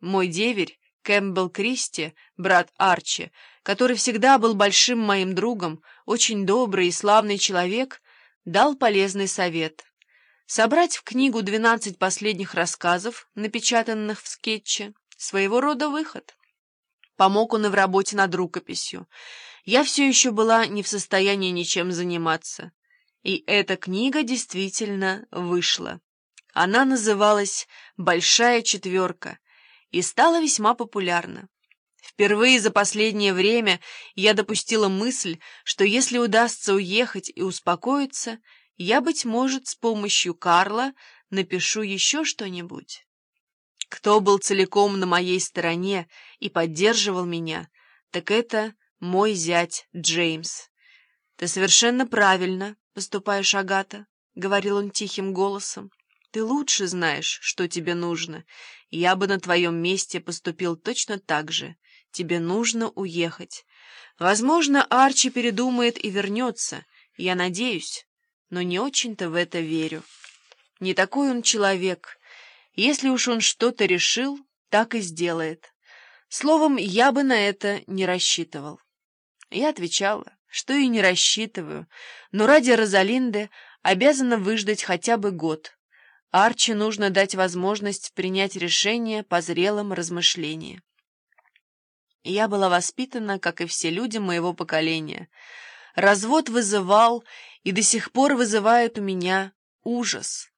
Мой деверь, Кэмпбелл Кристи, брат Арчи, который всегда был большим моим другом, очень добрый и славный человек, дал полезный совет. Собрать в книгу 12 последних рассказов, напечатанных в скетче, своего рода выход. Помог он и в работе над рукописью. Я все еще была не в состоянии ничем заниматься. И эта книга действительно вышла. Она называлась «Большая четверка» и стала весьма популярна. Впервые за последнее время я допустила мысль, что если удастся уехать и успокоиться, я, быть может, с помощью Карла напишу еще что-нибудь. Кто был целиком на моей стороне и поддерживал меня, так это мой зять Джеймс. «Ты совершенно правильно поступаешь, Агата», — говорил он тихим голосом. «Ты лучше знаешь, что тебе нужно. Я бы на твоем месте поступил точно так же. Тебе нужно уехать. Возможно, Арчи передумает и вернется. Я надеюсь, но не очень-то в это верю. Не такой он человек». Если уж он что-то решил, так и сделает. Словом, я бы на это не рассчитывал. Я отвечала, что и не рассчитываю, но ради Розалинды обязана выждать хотя бы год. Арчи нужно дать возможность принять решение по зрелым размышлениям. Я была воспитана, как и все люди моего поколения. Развод вызывал и до сих пор вызывает у меня ужас.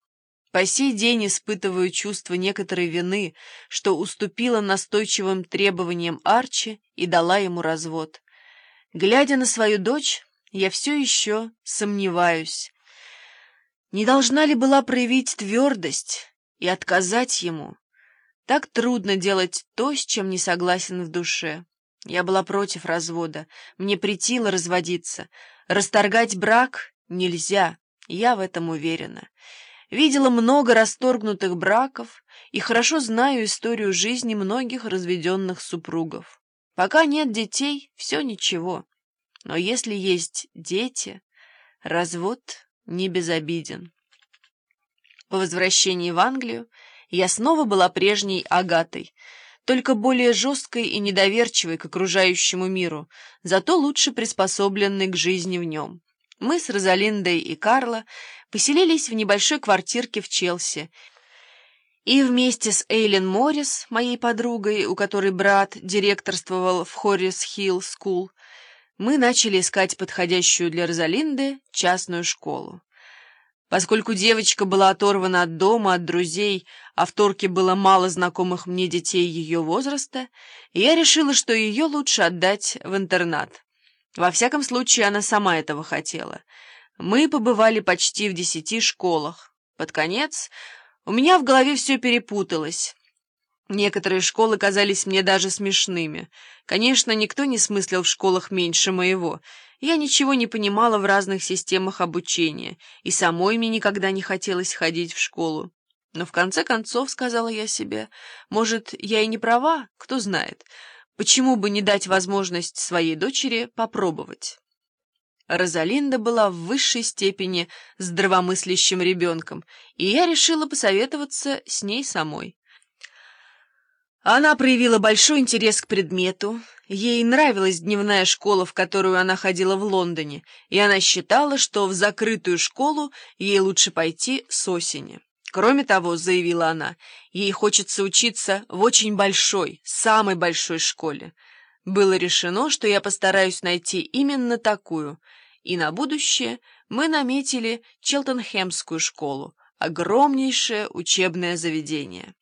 По сей день испытываю чувство некоторой вины, что уступила настойчивым требованиям Арчи и дала ему развод. Глядя на свою дочь, я все еще сомневаюсь. Не должна ли была проявить твердость и отказать ему? Так трудно делать то, с чем не согласен в душе. Я была против развода, мне претило разводиться. Расторгать брак нельзя, я в этом уверена. Видела много расторгнутых браков и хорошо знаю историю жизни многих разведенных супругов. Пока нет детей, все ничего. Но если есть дети, развод не безобиден. По возвращении в Англию я снова была прежней Агатой, только более жесткой и недоверчивой к окружающему миру, зато лучше приспособленной к жизни в нем. Мы с Розалиндой и Карло поселились в небольшой квартирке в Челси, и вместе с Эйлен Моррис, моей подругой, у которой брат директорствовал в Horris Hill School, мы начали искать подходящую для Розалинды частную школу. Поскольку девочка была оторвана от дома, от друзей, а в Торки было мало знакомых мне детей ее возраста, я решила, что ее лучше отдать в интернат. Во всяком случае, она сама этого хотела. Мы побывали почти в десяти школах. Под конец у меня в голове все перепуталось. Некоторые школы казались мне даже смешными. Конечно, никто не смыслил в школах меньше моего. Я ничего не понимала в разных системах обучения, и самой мне никогда не хотелось ходить в школу. Но в конце концов, сказала я себе, может, я и не права, кто знает. Почему бы не дать возможность своей дочери попробовать? Розалинда была в высшей степени здравомыслящим ребенком, и я решила посоветоваться с ней самой. Она проявила большой интерес к предмету, ей нравилась дневная школа, в которую она ходила в Лондоне, и она считала, что в закрытую школу ей лучше пойти с осени. Кроме того, заявила она, ей хочется учиться в очень большой, самой большой школе. Было решено, что я постараюсь найти именно такую, и на будущее мы наметили Челтенхемскую школу, огромнейшее учебное заведение.